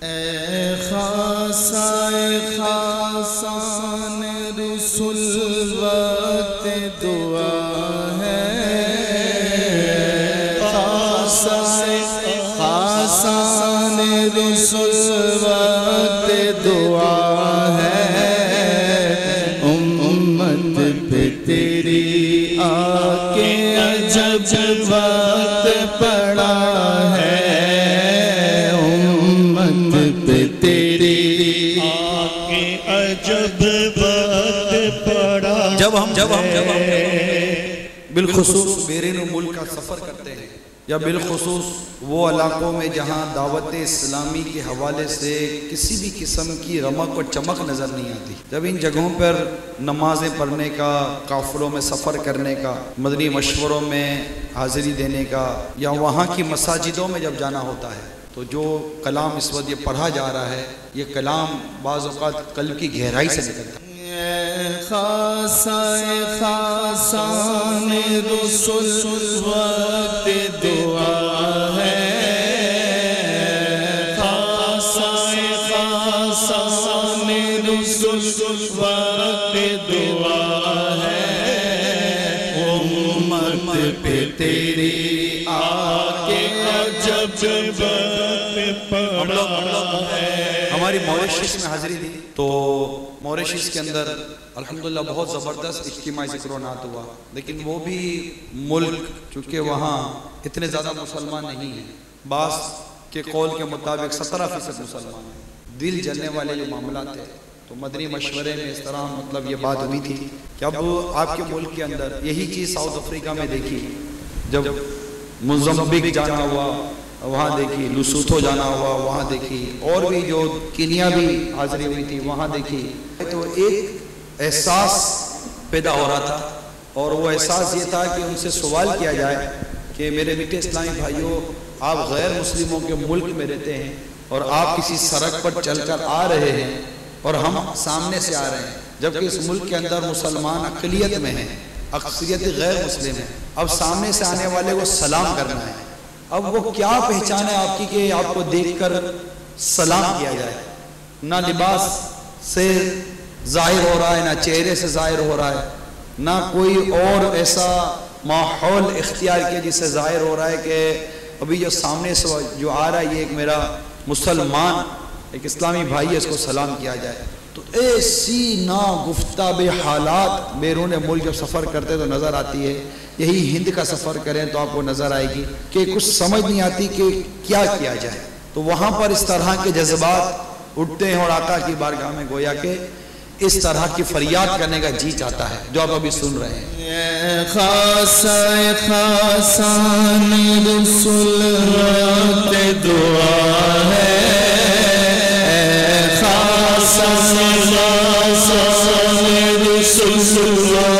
اے خاصا خاصان رسول وقت دعا ہے۔ خاصا خاصان رسول وقت دعا ہے۔ امت پہ تیری آ کے عجب وقت پڑا ہم جب ہم جب ہم بالخصوص بیرین ملک کا سفر کرتے ہیں یا بالخصوص وہ علاقوں میں جہاں دعوت اسلامی کے حوالے سے کسی بھی قسم کی رمق اور چمک نظر نہیں آتی۔ جب ان جگہوں پر نمازیں پڑھنے کا قافلوں میں سفر کرنے کا، مدنی مشوروں میں حاضری دینے کا یا وہاں کی مساجدوں میں جب جانا ہوتا ہے، تو جو کلام اس وقت یہ پڑھا جا رہا ہے، یہ کلام بعض اوقات قلب کی گہرائی سے نکلتا ہے۔ خاصا خاصان رسول وقت دعا ہے۔ خاصا خاصان رسول وقت دعا ہے۔ امت پہ تیری ہماری موریشس میں حاضری دی تو موریشس کے اندر الحمدللہ بہت زبردست اجتماعی ذکر و نات ہوا۔ لیکن وہ بھی ملک، چونکہ وہاں اتنے زیادہ مسلمان نہیں ہیں۔ بعض کے قول کے مطابق سترہ فیصد مسلمان ہیں۔ دل جلنے والے یہ معاملات ہیں تو مدنی مشورے میں اس طرح مطلب یہ بات ہوئی تھی کہ اب آپ کے ملک کے اندر یہی چیز ساؤتھ افریقہ میں دیکھی۔ جب مزمبک جانا ہوا وہاں دیکھی لسوتھو جانا ہوا، وہاں دیکھی اور بھی جو کنیا بھی حاضری ہوئی تھی وہاں دیکھی۔ تو ایک احساس پیدا ہو رہا تھا اور وہ احساس یہ تھا کہ ان سے سوال کیا جائے کہ میرے میٹھے اسلامی بھائیوں، آپ غیر مسلموں کے ملک میں رہتے ہیں اور آپ کسی سڑک پر چل کر آ رہے ہیں اور ہم سامنے سے آ رہے ہیں، جبکہ اس ملک کے اندر مسلمان اقلیت میں ہیں، اکثریت غیر مسلم ہیں۔ اب سامنے سے آنے والے کو سلام کرنا ہے۔ اب وہ کیا پہچان ہے آپ کی کہ آپ کو دیکھ کر سلام کیا جائے؟ نہ لباس سے ظاہر ہو رہا ہے، نہ چہرے سے ظاہر ہو رہا ہے، نہ کوئی اور ایسا ماحول اختیار کیا جس سے ظاہر ہو رہا ہے کہ ابھی جو سامنے سے جو آ رہا ہے، یہ ایک میرا مسلمان، ایک اسلامی بھائی ہے، اس کو سلام کیا جائے۔ ایسی نا گفتاب حالات بیرون ملک جب سفر کرتے تو نظر آتی ہے۔ یہی ہند کا سفر کریں تو آپ کو نظر آئے گی کہ کچھ سمجھ نہیں آتی کہ کیا کیا جائے۔ تو وہاں پر اس طرح کے جذبات اٹھتے ہیں اور آقا کی بارگاہ میں گویا کہ اس طرح کی فریاد کرنے کا جی چاہتا ہے۔ جو آپ ابھی سن رہے ہیں۔ خاصا خاصان رسول دعا ہے۔ رسول وقت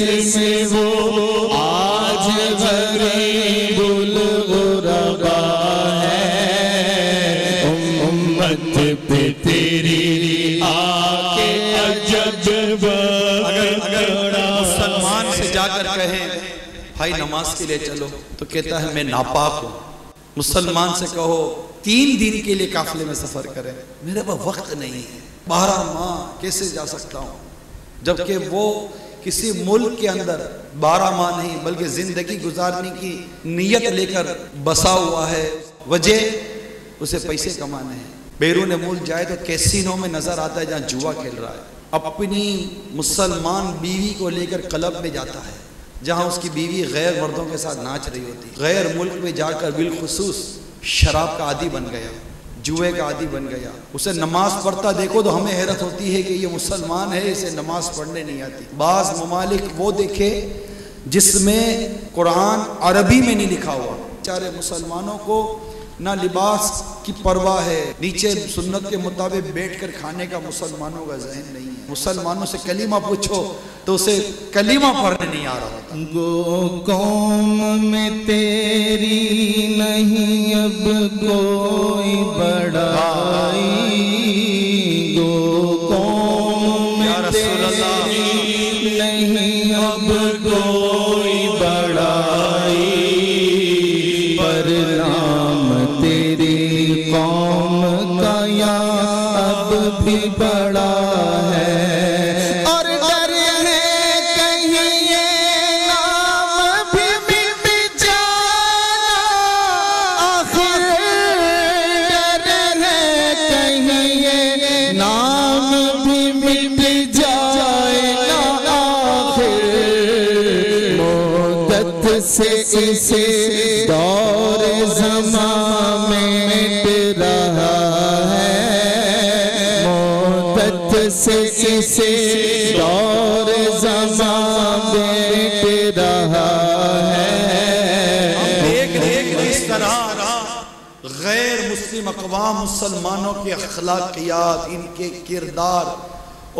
میں وہ آج غریب الغربا ہے۔ امت پہ تیری آکے عجب اگر مسلمان سے جا کر بھائی نماز کے لیے چلو تو کہتا ہے میں ناپاک ہوں۔ مسلمان سے کہو تین دن کے لیے قافلے میں سفر کریں۔ میرے پاس وقت نہیں ہے۔ بارہ ماہ کیسے جا سکتا ہوں؟ جبکہ وہ کسی ملک کے اندر بارہ ماہ نہیں بلکہ زندگی گزارنے کی نیت لے کر بسا ہوا ہے۔ وجہ اسے پیسے کمانے ہیں۔ بیرون ملک جائے تو کیسینوں میں نظر آتا ہے جہاں جوا کھیل رہا ہے۔ اپنی مسلمان بیوی کو لے کر کلب میں جاتا ہے، جہاں اس کی بیوی غیر مردوں کے ساتھ ناچ رہی ہوتی غیر ملک میں جا کر بالخصوص شراب کا عادی بن گیا۔ جوئے کا عادی بن گیا۔ اسے نماز پڑھتا دیکھو تو ہمیں حیرت ہوتی ہے کہ یہ مسلمان ہے، اسے نماز پڑھنے نہیں آتی۔ بعض ممالک وہ دیکھے جس میں قرآن عربی میں نہیں لکھا ہوا۔ چارے مسلمانوں کو نہ لباس کی پرواہ ہے۔ نیچے سنت کے مطابق بیٹھ کر کھانے کا مسلمانوں کا ذہن نہیں ہے۔ مسلمانوں سے کلمہ پوچھو تو اسے کلمہ پڑھنے نہیں آ رہا ہوتا۔ گو قوم میں تیری نہیں، اب کوئی بڑائی اسے دور زمان میں مٹ رہا ہے۔ مدت سے اسے دور زمان میں مٹ رہا ہے۔ دیکھ دیکھ، اس طرح غیر مسلم اقوام مسلمانوں کے اخلاقیات، ان کے کردار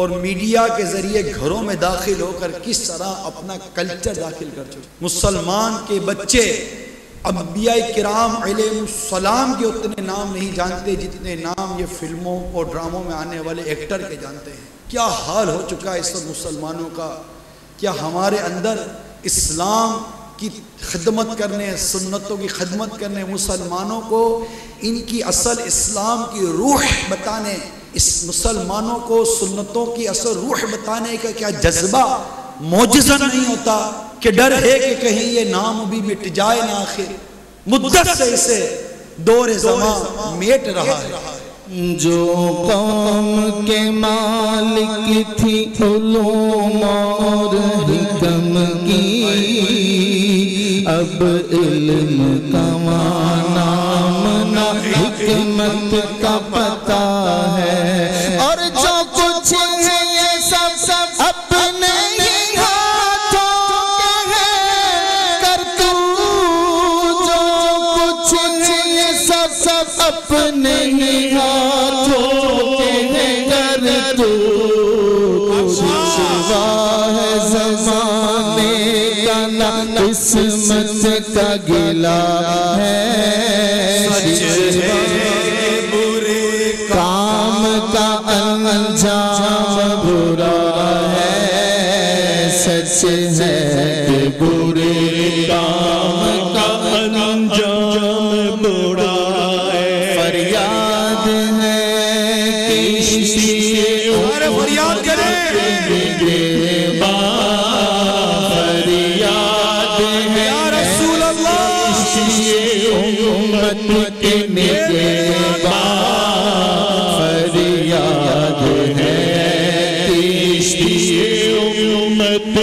اور میڈیا کے ذریعے گھروں میں داخل ہو کر کس طرح اپنا کلچر داخل کر چکے مسلمان کے بچے انبیاء کرام علیہ السلام کے اتنے نام نہیں جانتے جتنے نام یہ فلموں اور ڈراموں میں آنے والے ایکٹر کے جانتے ہیں۔ کیا حال ہو چکا ہے اس وقت مسلمانوں کا؟ کیا ہمارے اندر اسلام کی خدمت کرنے، سنتوں کی خدمت کرنے مسلمانوں کو ان کی اصل اسلام کی روح بتانے اس مسلمانوں کو سنتوں کی اصل روح بتانے کا کیا جذبہ؟ معجزہ نہیں ہوتا کہ ڈر ہے کہ کہیں یہ نام بھی مٹ جائے نہ آخر۔ مدت سے اسے دور زمان میٹ رہا ہے۔ جو قوم کے مالک تھی، علوم اور حکم کی۔ اب علم کا نام نہ حکمت کا پتا ہے۔ اور جو کچھ ہے یہ سب سب اپنے ہی ہاتھوں کے ہے۔ کر تو جو کچھ ہے یہ سب سب اپنے ہی ہاتھوں کے ہے۔ کر تو شوا ہے زمانے کا نہ قسمت کا گلا ہے۔ کام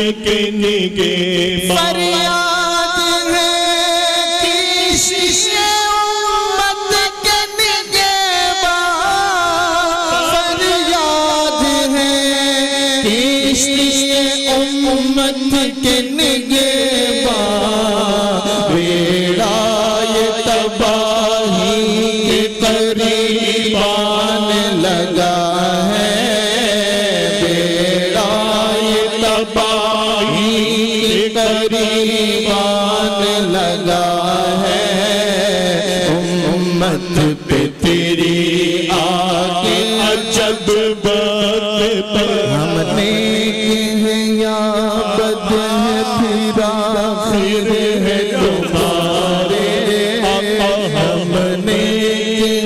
امت کے فریاد ہے کسی امت کے نگہباں فریاد ہے کسی امت کے نگہباں بیڑا یہ تباہی پر ہم نے ہے یا بد ہے پھر آخر ہے تمہارے ہم نے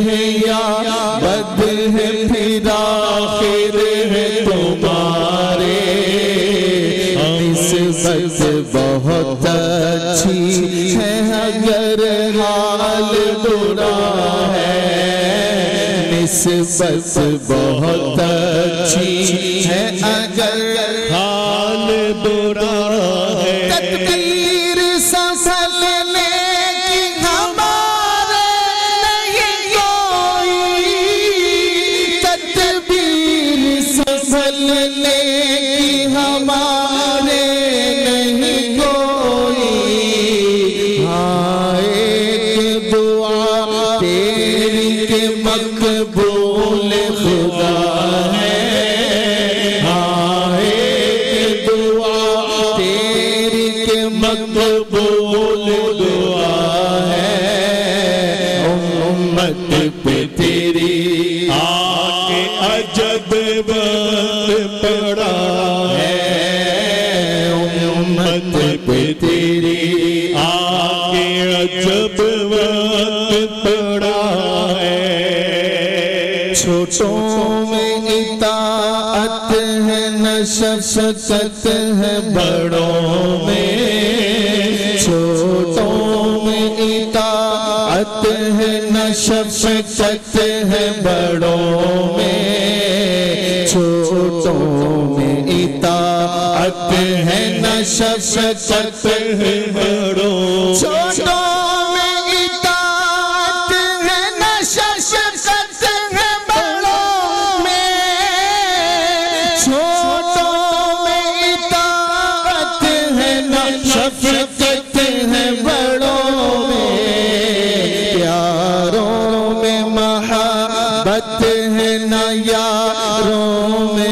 ہے یا بد ہے پھر آخر ہے تمہارے نسبت بہت اچھی ہے، اگر حال برا نسبت بہت اچھی ہے۔ اگر حال برا ہے۔ تدبیر سسلنے کی اطاعت ہے نہ شفقت ہے بڑوں میں، چھوٹوں میں اطاعت ہے نہ شفقت ہے بڑوں میں، چھوٹوں میں اطاعت ہے نہ شفقت ہے بڑوں چھوٹوں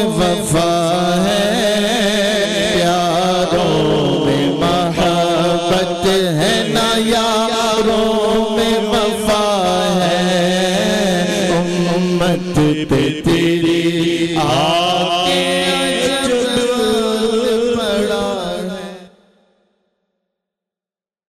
وفا